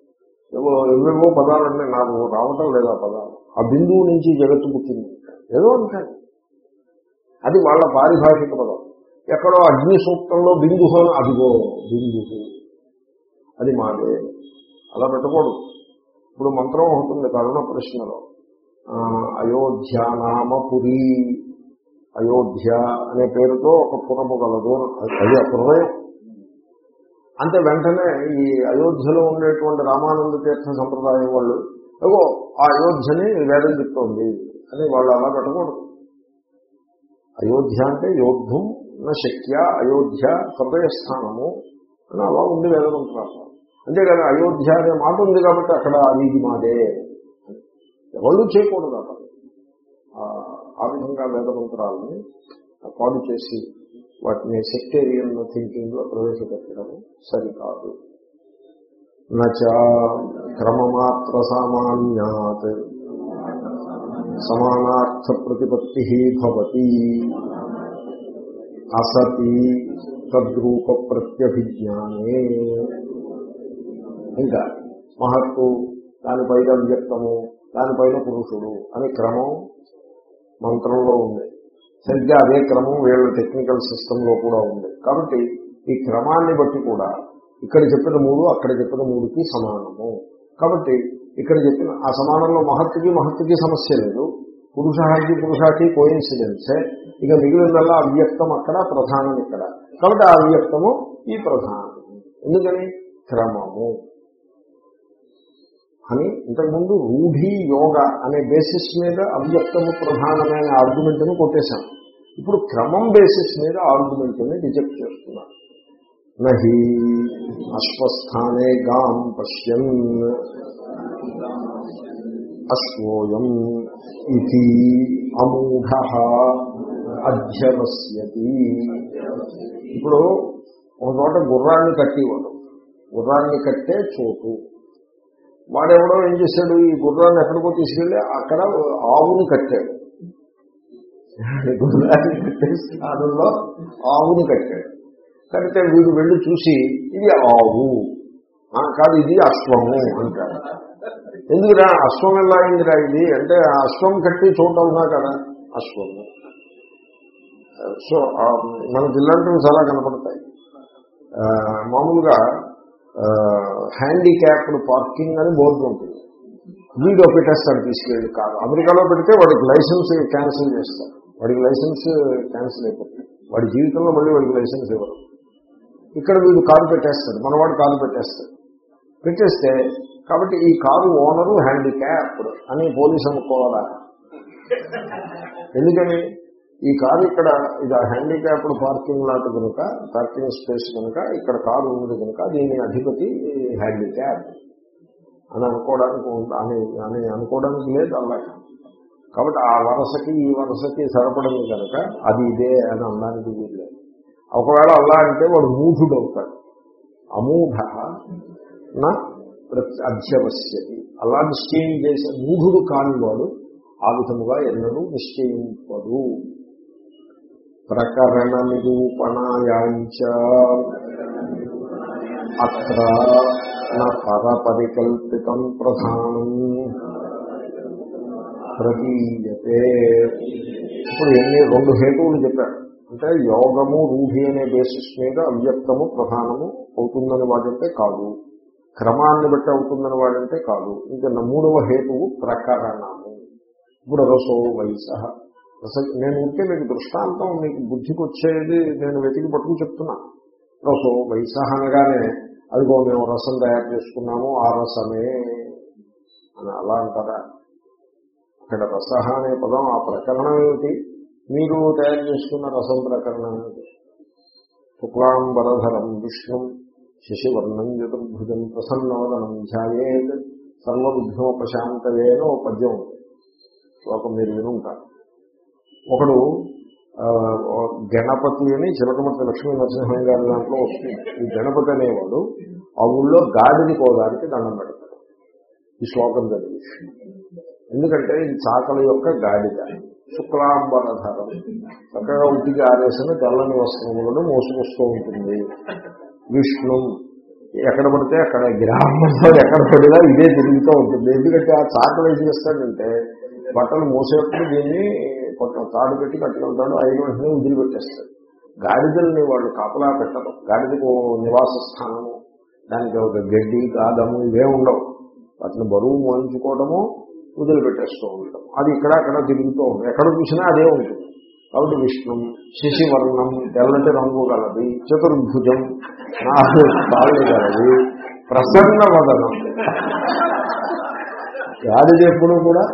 [SPEAKER 1] ఏవో ఏవేవో పదాలన్నీ నాకు రావటం లేదా పదాలు. ఆ బిందువు నుంచి జగత్తు పుట్టింది ఏదో అంటాడు. అది వాళ్ళ పారిభాషిక పదం. ఎక్కడో అగ్ని సూక్తంలో బిందు అని అదిగో బిందు అది మాదే. అలా పెట్టకూడదు. ఇప్పుడు మంత్రం ఉంటుంది కరుణ ప్రశ్నలో. అయోధ్యానామపురి అయోధ్య అనే పేరుతో ఒక పురము కలదు అది అపురమయం అంటే వెంటనే ఈ అయోధ్యలో ఉండేటువంటి రామానంద తీర్థ సంప్రదాయం వాళ్ళు ఏవో ఆ అయోధ్యని వేదం చెప్తోంది అని వాళ్ళు అలా పెట్టకూడదు. అయోధ్య అంటే యోద్ధం నా శక్య అయోధ్య హృదయస్థానము అని అలా ఉంది వేదమంత్రాలు అంతేగాని అయోధ్య అనే మాట ఉంది కాబట్టి అక్కడ అది మాదే. ఎవళ్ళు చేయకూడదు అక్కడ ఆ విధంగా వేదమంత్రాలని పాడు చేసి వాటిని సెక్టేరియన్ థింకింగ్లో ప్రవేశపెట్టడం సరికాదు. నచ క్రమమాత్ర సామాన్యాత్. సమానార్థ ప్రతిపత్తి భవతి. అసతి తద్రూప ప్రత్యభిజ్ఞానే. ఇంకా మహత్తు దానిపైన వ్యక్తము దానిపైన పురుషుడు అనే క్రమం మంత్రంలో ఉంది. సరిగ్గా అదే క్రమం వీళ్ళ టెక్నికల్ సిస్టంలో కూడా ఉంది. కాబట్టి ఈ క్రమాన్ని బట్టి కూడా ఇక్కడ చెప్పిన మూడు అక్కడ చెప్పిన మూడుకి సమానము. కాబట్టి ఇక్కడ చెప్పిన ఆ సమానంలో మహత్తుకి మహత్తుకి సమస్య లేదు. పురుషానికి పురుషాకి కోయిన్సిడెన్సే ఇక మిగిలినల్లా అవ్యక్తం అక్కడ ప్రధానం ఇక్కడ. కాబట్టి ఆ అవ్యక్తము ఈ ప్రధానం. ఎందుకని? క్రమము. అని ఇంతకుముందు రూఢి యోగ అనే బేసిస్ మీద అవ్యక్తము ప్రధానమైన ఆర్గ్యుమెంట్ను కొట్టేశాం. ఇప్పుడు క్రమం బేసిస్ మీద ఆర్గ్యుమెంట్ని రిజెక్ట్ చేస్తున్నారు నహి అశ్వస్థానే గాం పశ్యన్ అశ్వోయం ఇది అమూఢ అధ్యవస్యతి. ఇప్పుడు ఒక చోట గుర్రాన్ని కట్టేవాడు గుర్రాన్ని కట్టే చోటు. వాడెవడో ఏం చేశాడు? ఈ గుర్రాన్ని ఎక్కడికో తీసుకెళ్ళి అక్కడ ఆవుని కట్టాడు. గుర్రాన్ని కట్టే స్థానంలో ఆవుని కట్టాడు. కడితే వీడు వెళ్ళి చూసి ఇది ఆవు. కాదు ఇది అశ్వము. అంటాడు. ఎందుకురా? అశ్వం ఎలా అయిందిరా ఇది? అంటే అశ్వం కట్టి చోట ఉన్నా కదా. అశ్వము సో మన జిల్లాంటివి చాలా కనపడతాయి. మామూలుగా హ్యాండిక్యాప్డ్ పార్కింగ్ అని బోర్డు ఉంటుంది. వీడియో పెట్టేస్తాడు తీసుకెళ్ళి కారు అమెరికాలో పెడితే వాడికి లైసెన్స్ క్యాన్సిల్ చేస్తారు. వాడికి లైసెన్స్ క్యాన్సిల్ అయిపోతుంది. వాడి జీవితంలో మళ్ళీ వాడికి లైసెన్స్ ఇవ్వరు. ఇక్కడ వీడు కారు పెట్టేస్తాడు. మనవాడు కారు పెట్టేస్తాడు. పెట్టేస్తే కాబట్టి ఈ కారు ఓనరు హ్యాండిక్యాప్డ్ అని పోలీసు అనుకోవాలా? ఎందుకని? ఈ కారు ఇక్కడ ఇది హ్యాండిక్యాప్డ్ పార్కింగ్ లాట్ కనుక పార్కింగ్ స్పేస్ కనుక ఇక్కడ కారు ఉంది కనుక దీని అధిపతి హ్యాండిక్యాప్ అని అనుకోవడానికి అని అని అనుకోవడానికి లేదు అలాగే కాబట్టి ఆ వరసకి ఈ వరసకి సరిపడింది కనుక అది ఇదే అని అనడానికి వీల్లేదు. ఒకవేళ అలా అంటే వాడు మూఢుడు అవుతాడు అమూఢ నా అధ్యవశ్యతి. అలా నిశ్చయం చేసే మూఢుడు కానివాడు ఆ విధముగా ఎన్నడూ నిశ్చయింపడు. ప్రకరణ నిరూపణాయాంచ అత్ర పరపరికల్పితం ప్రధానం ప్రతీయతే ఇప్పుడు ఎన్ని రెండు హేతువులు చెప్పారు. అంటే యోగము రూఢి అనే బేసిస్ మీద అవ్యక్తము ప్రధానము అవుతుందని వాడంటే కాదు. క్రమాన్ని బట్టి అవుతుందని వాడంటే కాదు. ఇంకా మూడవ హేతువు ప్రకరణము. ఇప్పుడు రసో వయస నేను ఉంటే మీకు దృష్టాంతం మీకు బుద్ధికి వచ్చేది నేను వెతికి పట్టుకుని చెప్తున్నా. రసం వయస అనగానే అదిగో మేము రసం తయారు చేసుకున్నాము ఆ రసమే అని అలా అంటారా? అక్కడ రస అనే పదం ఆ ప్రకరణం ఏమిటి? మీరు తయారు చేసుకున్న రసం ప్రకరణం ఏమిటి? శుక్లాంబరధరం విష్ణు శశివర్ణం చతుర్భుజం ప్రసన్నవదనం ధ్యాయేత్ సర్వవిఘ్నోపశాంతవేనో పద్యం ఉంది శ్లోకం మీరు వినుంటారు. ఒకడు గణపతి అని చిలకమర్తి లక్ష్మీ నరసింహం గారి దాంట్లో వస్తుంది ఈ గణపతి అనేవాడు ఆ ఊళ్ళో గాడిని కోదానికి దండం పెడతాడు. ఈ శ్లోకం జరిగి ఎందుకంటే ఈ చాకల యొక్క గాడిద శుక్లాంబరధరం. చక్కగా ఉట్టికి ఆరేసిన తెల్లని వస్త్రములను మోసుకొస్తూ ఉంటుంది. విష్ణు. ఎక్కడ పడితే అక్కడ గ్రామంలో ఎక్కడ పడినా ఇదే తిరుగుతూ ఉంటుంది. ఎందుకంటే ఆ చాకలు ఏం చేస్తాడంటే బట్టలు మోసేప్పుడు దీన్ని కొంత తాడు పెట్టి కట్టుకెళ్తాడు ఐదు వెంటనే వదిలిపెట్టేస్తాడు గాడిదల్ని వాళ్ళు కాపలా పెట్టరు. గాడిదకు నివాస స్థానము దానికి ఒక గడ్డి గాదము ఇవే ఉండవు. వాటిని బరువు మోయించుకోవడము వదిలిపెట్టేస్తూ ఉండటం. అది ఇక్కడ అక్కడ తిరుగుతూ ఉంటుంది ఎక్కడ చూసినా అదే ఉంటుంది. కాబట్టి విష్ణు శశివర్ణం తెల్లటి రంగు గలది చతుర్భుజం నాలుగు కాళ్ళు గలది ప్రసన్న వదనం. గాడిద ఎప్పుడు కూడా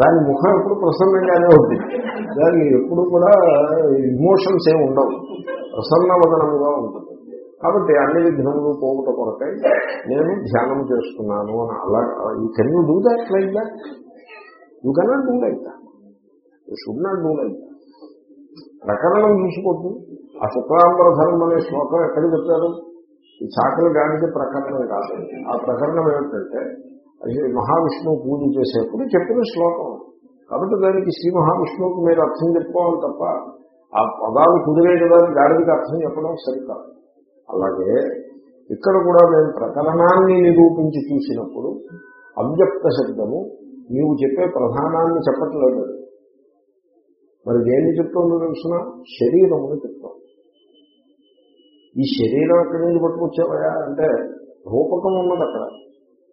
[SPEAKER 1] దాని ముఖం ఎప్పుడు ప్రసన్నంగానే ఉంటుంది దానికి ఎప్పుడు కూడా ఇమోషన్స్ ఏమి ఉండవు. ప్రసన్నవదనముగా ఉంటుంది. కాబట్టి అన్ని విఘ్నములు పోగుట కొరకై నేను ధ్యానం చేస్తున్నాను అని అలా you can you do that like that you cannot do like that you should not do like that ప్రకరణం చూసుకోవద్దు. ఆ శుక్లాంబరధరం అనే శ్లోకం ఎక్కడ చెప్పారు? ఈ చాకలి గానికి ప్రకరణం కాదు. ఆ ప్రకరణం ఏమిటంటే మహావిష్ణువు పూజ చేసేప్పుడు చెప్పిన శ్లోకం. కాబట్టి దానికి శ్రీ మహావిష్ణువుకి మీరు అర్థం చెప్పుకోవాలి తప్ప ఆ పదాలు కుదిరే కదా గాడికి అర్థం చెప్పడం సరికాదు. అలాగే ఇక్కడ కూడా మేము ప్రకరణాన్ని నిరూపించి చూసినప్పుడు అవ్యక్త శబ్దము నీవు చెప్పే ప్రధానాన్ని చెప్పట్లేదు. మరి దేన్ని చెప్తుందో తెలుసిన? శరీరముని చెప్తాం ఈ శరీరం ఎక్కడి నుంచి పట్టుకొచ్చేవయా అంటే రూపకం ఉన్నది అక్కడ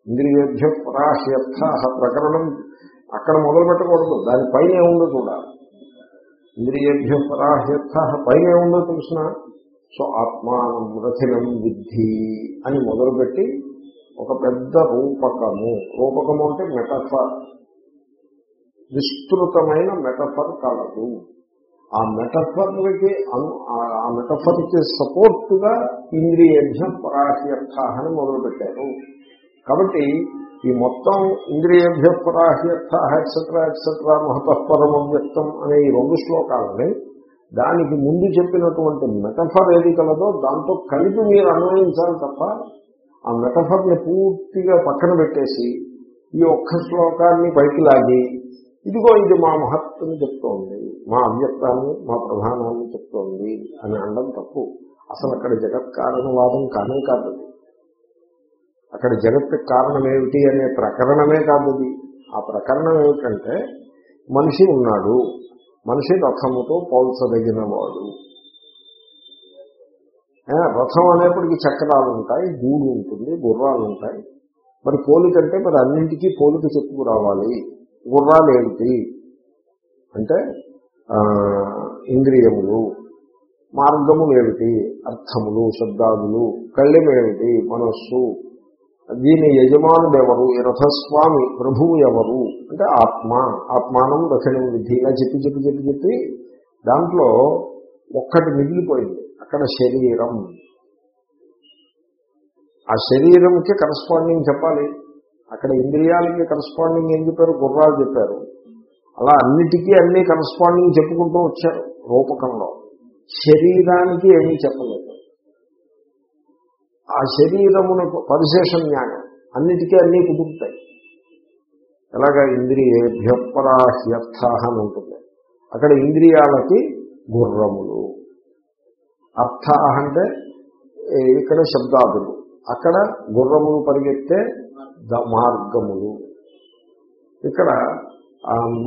[SPEAKER 1] ఇంద్రియోభ్య పరాహ్యర్థ ప్రకరణం అక్కడ మొదలు పెట్టకూడదు. దానిపైన ఏముందో చూడాలి. ఇంద్రియేభ్య పరాహ్యర్థ పైన ఏముందో తెలిసిన సో ఆత్మానం రథినం విద్ధి అని మొదలుపెట్టి ఒక పెద్ద రూపకము. రూపకము అంటే మెటఫర్. విస్తృతమైన మెటఫర్ కలదు ఆ మెటఫర్కి ఆ మెటఫర్కి సపోర్టుగా ఇంద్రియేభ్య పరాహ్యర్థ అని మొదలుపెట్టారు కాబట్టి ఈ మొత్తం ఇంద్రియేభ్య పరాహ్యర్థ ఎక్సెట్రా ఎక్సెట్రా మహతపరమం వ్యక్తం అనే ఈ రెండు శ్లోకాలని దానికి ముందు చెప్పినటువంటి మెటఫర్ ఏది కలదో దాంతో కలిపి మీరు అన్వయించాలి తప్ప ఆ మెటఫర్ని పూర్తిగా పక్కన పెట్టేసి ఈ ఒక్క శ్లోకాన్ని పైకి లాగి ఇదిగో ఇది మా మహత్తుని చెప్తోంది మా అవ్యక్తాన్ని మా ప్రధానాన్ని చెప్తోంది అని అనడం తప్పు. అసలు అక్కడ జగత్ కారణవాదం కానే కాదు. అక్కడ జగత్తు కారణం ఏమిటి అనే ప్రకరణమే కాదు ఆ ప్రకరణం ఏమిటంటే మనిషి ఉన్నాడు. మనిషి రథముతో పోల్చదగిన వాడు రథం అనేప్పటికీ చక్రాలు ఉంటాయి గూడు ఉంటుంది గుర్రాలు ఉంటాయి మరి పోలికంటే మరి అన్నింటికీ పోలిక చెప్పుకురావాలి గుర్రాలు ఏమిటి అంటే ఇంద్రియములు మార్గములు ఏమిటి అర్థములు శబ్దాదులు కళ్ళెమేమిటి? మనస్సు దీని యజమానుడు ఎవరు ఈ రథస్వామి ప్రభువు ఎవరు? అంటే ఆత్మ. ఆత్మానం రచనం విధి ఇలా చెప్పి చెప్పి చెప్పి చెప్పి దాంట్లో ఒక్కటి మిగిలిపోయింది. అక్కడ శరీరం. ఆ శరీరంకి కరస్పాండింగ్ చెప్పాలి. అక్కడ ఇంద్రియాలకి కరస్పాండింగ్ ఏం చెప్పారు? గుర్రాలు చెప్పారు. అలా అన్నిటికీ అన్ని కరస్పాండింగ్ చెప్పుకుంటూ వచ్చారు రూపకంలో. శరీరానికి ఏమీ చెప్పలేదు. ఆ శరీరమునకు పరిశేష న్యాయం అన్నిటికీ అన్నీ కుదురుతాయి. ఎలాగా ఇంద్రియేభ్యపరాహ్యర్థ అని ఉంటుంది. అక్కడ ఇంద్రియాలకి గుర్రములు. అర్థ అంటే ఇక్కడ శబ్దాదులు. అక్కడ గుర్రములు పరిగెత్తే మార్గములు. ఇక్కడ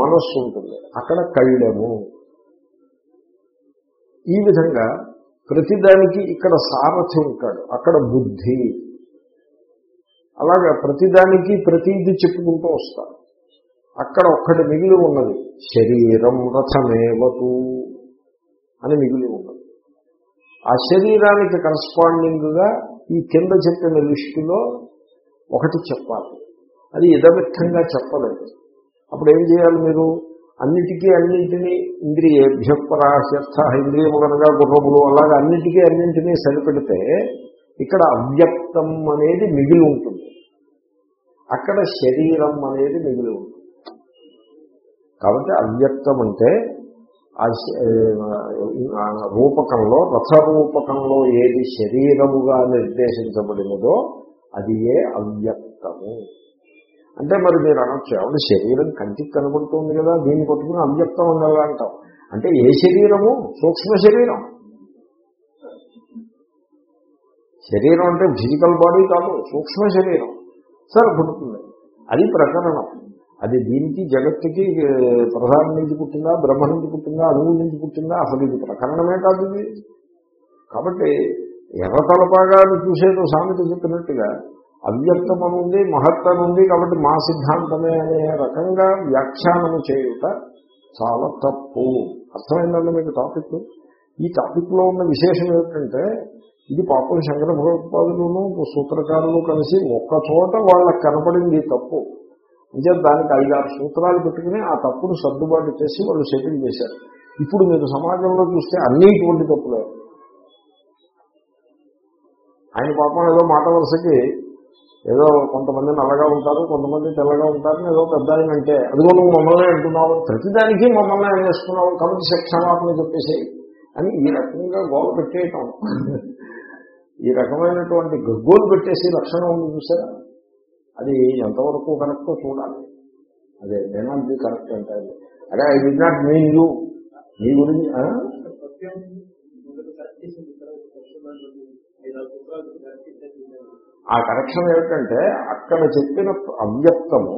[SPEAKER 1] మనస్సు ఉంటుంది. అక్కడ కళ్ళము. ఈ విధంగా ప్రతిదానికి ఇక్కడ సారథి ఉంటాడు అక్కడ బుద్ధి. అలాగా ప్రతిదానికి ప్రతిది చెప్పుకుంటూ వస్తారు అక్కడ ఒక్కటి మిగిలి ఉన్నది శరీరం రథమేవతు అని మిగిలి ఉన్నది. ఆ శరీరానికి కరస్పాండింగ్గా ఈ కింద చెప్పిన లిస్టులో ఒకటి చెప్పాలి. అది ఇదమిత్తంగా చెప్పలేదు. అప్పుడు ఏం చేయాలి మీరు? అన్నిటికీ అన్నింటినీ ఇంద్రియేభ్యపరాశర్థ ఇంద్రియము కనుక గుర్రములు అలాగే అన్నిటికీ అన్నింటినీ సరిపెడితే ఇక్కడ అవ్యక్తం అనేది మిగిలి ఉంటుంది. అక్కడ శరీరం అనేది మిగిలి ఉంటుంది. కాబట్టి అవ్యక్తం అంటే ఆ రూపకంలో రథరూపకంలో ఏది శరీరముగా నిర్దేశించబడినదో అది ఏ అవ్యక్తము. అంటే మరి మీరు అనొచ్చు ఎవరి శరీరం కంటికి కనబడుతుంది కదా దీన్ని పట్టుకుని అవ్యక్తం ఉండాలి అంటాం. అంటే ఏ శరీరము? సూక్ష్మ శరీరం. శరీరం అంటే ఫిజికల్ బాడీ కాదు సూక్ష్మ శరీరం. సరే పుట్టుతుంది అది ప్రకరణం. అది దీనికి జగత్తుకి ప్రధానం నుంచి పుట్టిందా బ్రహ్మ నుంచి పుట్టిందా అణువు నుంచి పుట్టిందా? అసలు ఇది ప్రకరణమే కాదు ఇది. కాబట్టి ఎర్ర తలపాగాన్ని చూసేదో సామెత చెప్పినట్టుగా అవ్యక్తం ఉంది మహత్వం ఉంది కాబట్టి మా సిద్ధాంతమే అనే రకంగా వ్యాఖ్యానము చేయుట చాలా తప్పు. అర్థమైందండి మీకు టాపిక్? ఈ టాపిక్లో ఉన్న విశేషం ఏమిటంటే ఇది పాపం శంకర భగవత్పాదులను సూత్రకారులు కలిసి ఒక్క చోట వాళ్ళకి కనపడింది తప్పు. అంటే దానికి ఐదారు సూత్రాలు పెట్టుకుని ఆ తప్పును సర్దుబాటు చేసి వాళ్ళు సెటిల్ చేశారు. ఇప్పుడు మీరు సమాజంలో చూస్తే అన్నీ ఇటువంటి తప్పులే. ఆయన పాపం ఏదో మాట వరుసకి ఏదో కొంతమంది నల్లగా ఉంటారు కొంతమంది తెల్లగా ఉంటారు ఏదో పెద్ద అంటే. అదిగో నువ్వు మమ్మల్ని అంటున్నావు. ప్రతిదానికి మమ్మల్ని అనేస్తున్నావు. కాబట్టి శిక్షణాత్మ చెప్పేసి అని ఈ రకంగా గోల పెట్టేయటం. ఈ రకమైనటువంటి గగ్గోలు పెట్టేసి లక్షణం ఉంది చూసారా? అది ఎంతవరకు కరెక్టో చూడాలి. అదే నేనాట్ బి కరెక్ట్ అంటే అదే. I do not mean you మీ గురించి ఆ? కనెక్షన్ ఏమిటంటే అక్కడ చెప్పిన అవ్యక్తము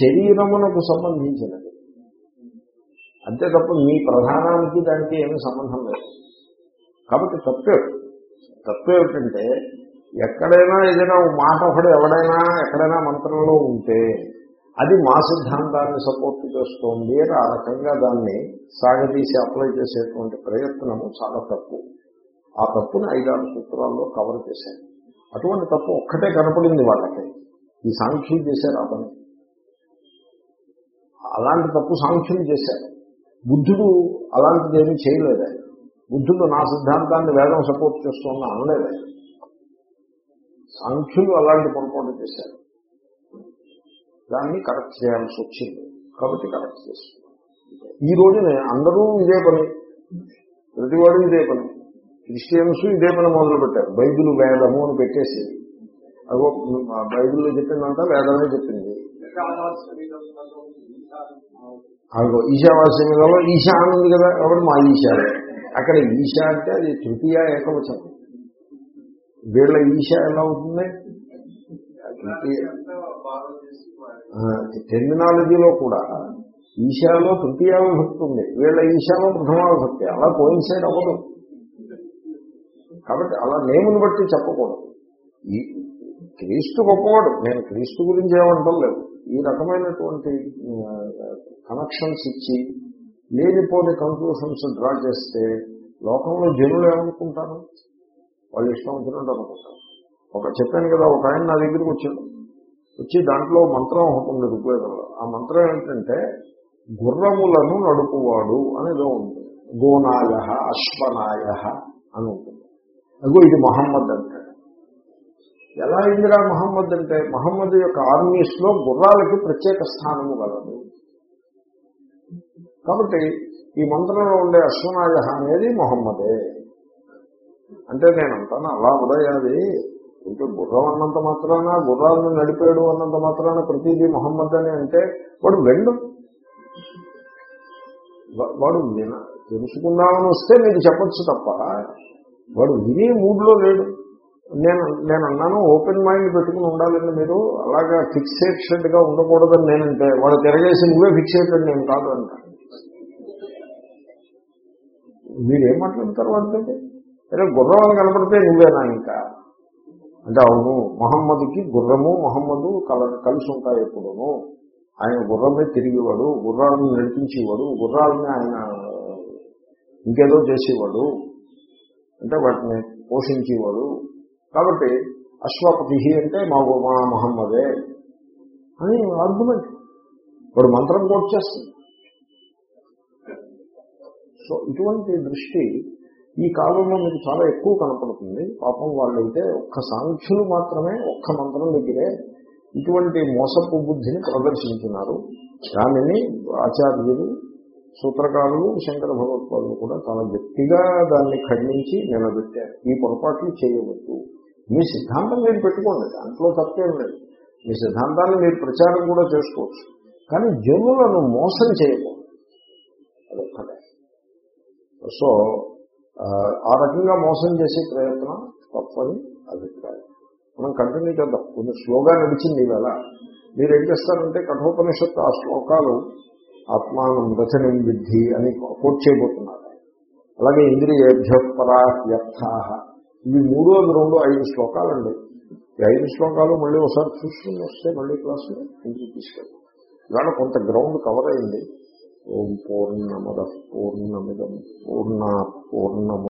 [SPEAKER 1] శరీరమునకు సంబంధించినది. అంతే తప్ప మీ ప్రధానానికి దానికి ఏమీ సంబంధం లేదు. కాబట్టి తప్పే. తప్పు ఏమిటంటే ఎక్కడైనా ఏదైనా మాట ఒకడు ఎవడైనా ఎక్కడైనా మంత్రంలో ఉంటే అది మా సిద్ధాంతాన్ని సపోర్ట్ చేస్తోంది అని ఆ రకంగా దాన్ని సాగదీసి అప్లై చేసేటువంటి ప్రయత్నము చాలా తప్పు. ఆ తప్పుని ఐదారు సూత్రాల్లో కవర్ చేశాను అటువంటి తప్పు ఒక్కటే కనపడింది వాళ్ళకి. ఈ సాంఖ్యులు చేశారు ఆ పని అలాంటి తప్పు సాంఖ్యులు చేశారు. బుద్ధుడు అలాంటిది ఏమీ చేయలేదు. ఆయన బుద్ధుడు నా సిద్ధాంతాన్ని వేదం సపోర్ట్ చేస్తున్నా అనలేదు. ఆయన. సాంఖ్యులు అలాంటి పొరపాటు చేశారు. దాన్ని కరెక్ట్ చేయాల్సి వచ్చింది. కాబట్టి కరెక్ట్ చేస్తున్నారు ఈ రోజునే అందరూ ఇదే పని. ప్రతివాడు ఇదే పని. క్రిస్టియన్స్ ఇదే పని మొదలు పెట్టారు బైబిల్ వేదము అని పెట్టేసి. అగో బైబిల్లో చెప్పిందంతా వేదమే చెప్పింది. అదిగో ఈశావాస్యంలో ఈశా అని ఉంది కదా కాబట్టి మా ఈశా. అక్కడ ఈశా అంటే అది తృతీయ ఏకవచనం. వీళ్ళ ఈశా ఎలా అవుతుంది టెర్మినాలజీలో కూడా ఈశాలో తృతీయ విభక్తి ఉంది. వీళ్ళ ఈశాలో ప్రథమా విభక్తి అలా కోయిన్సైడ్ అవ్వదు. కాబట్టి అలా నేమును బట్టి చెప్పకూడదు. ఈ క్రీస్తు గొప్పవాడు నేను క్రీస్తు గురించి ఏమంటాం లేదు ఈ రకమైనటువంటి కనెక్షన్స్ ఇచ్చి లేనిపోని కంక్లూషన్స్ డ్రా చేస్తే లోకంలో జనులు ఏమనుకుంటారు? వాళ్ళు ఇష్టం వచ్చినట్టు అనుకుంటారు. ఒక చెప్పాను కదా ఒక ఆయన నా దగ్గరికి వచ్చాడు. వచ్చి దాంట్లో మంత్రం ఒకటి ఉంది ఋగ్వేదంలో. ఆ మంత్రం ఏంటంటే గుర్రములను నడుపువాడు అనేదో ఉంది. గోనాయ అశ్వనాయ అని ఉంటుంది. అగో ఇది మహమ్మద్ అంటాడు ఎలా అయిందిరా మహమ్మద్ అంటే? మహమ్మద్ యొక్క ఆర్మీస్లో గుర్రాలకి ప్రత్యేక స్థానము గలదు కాబట్టి ఈ మంత్రంలో ఉండే అశ్వనాయ అనేది మొహమ్మదే. అంటే నేను అంటాను అలా ఉదయాది ఇంకా గుర్రం అన్నంత మాత్రాన గుర్రాలను నడిపేడు అన్నంత మాత్రాన ప్రతిదీ మొహమ్మద్ అని అంటే వాడు వెళ్ళు. వాడు తెలుసుకుందామని వస్తే మీరు చెప్పొచ్చు తప్ప వాడు వినే మూడ్లో లేడు. నేను నేను అన్నాను ఓపెన్ మైండ్ పెట్టుకుని ఉండాలని మీరు. అలాగా ఫిక్సేటెడ్గా ఉండకూడదని నేనంటే వాడు తిరగేసి నువ్వే ఫిక్సేటెడ్ నేను కాదు అంటాను మీరేం మాట్లాడతారు వాడితో అరే గుర్రం కనపడితే నువ్వేనా ఇంకా? అంటే అవును మహమ్మద్కి గుర్రము మహమ్మదు కల కలిసి ఉంటాయి ఎప్పుడును. ఆయన గుర్రమే తిరిగేవాడు గుర్రాలను నడిపించేవాడు గుర్రాలని ఆయన ఇంకేదో చేసేవాడు. అంటే వాటిని పోషించేవాడు. కాబట్టి అశ్వపతి అంటే మా మా మహమ్మదే అని ఆర్గ్యుమెంట్ వాడు మంత్రం కోర్చేస్తుంది సో ఇటువంటి దృష్టి ఈ కాలంలో మీకు చాలా ఎక్కువ కనపడుతుంది. పాపం వాళ్ళైతే ఒక్క సాంఖ్యులు మాత్రమే ఒక్క మంత్రం దగ్గరే ఇటువంటి మోసపు బుద్ధిని ప్రదర్శించినారు దానిని ఆచార్యులు సూత్రకారులు శంకర భగవత్పాదులు కూడా చాలా గట్టిగా దాన్ని ఖండించి నిలబెట్టారు. ఈ పొరపాట్లు చేయవద్దు. మీ సిద్ధాంతం మీరు పెట్టుకోండి దాంట్లో తప్పేం లేదు. మీ సిద్ధాంతాన్ని మీరు ప్రచారం కూడా చేసుకోవచ్చు. కానీ జనులను మోసం చేయకూడదు. అదొక్కటే. సో ఆ, రకంగా మోసం చేసే ప్రయత్నం తప్పని అభిప్రాయం. మనం కంటిన్యూ చేద్దాం. కొంచెం స్లోగా నడిచింది ఈవేళ మీరు ఏం చేస్తారంటే కఠోపనిషత్తు ఆ శ్లోకాలు ఆత్మానం రచనం విద్ధి అని కోట్ చేయబోతున్నారు. అలాగే ఇంద్రియేభ్యోపరా వ్యర్థా. ఇవి మూడో రెండు ఐదు శ్లోకాలండి. ఈ ఐదు శ్లోకాలు మళ్ళీ ఒకసారి చూసుకుని వస్తే మళ్ళీ క్లాసులో ఇంటికి తీసుకెళ్ళి ఇవాళ కొంత గ్రౌండ్ కవర్ అయింది. ఓం పూర్ణమద పూర్ణమిదం పూర్ణ పూర్ణము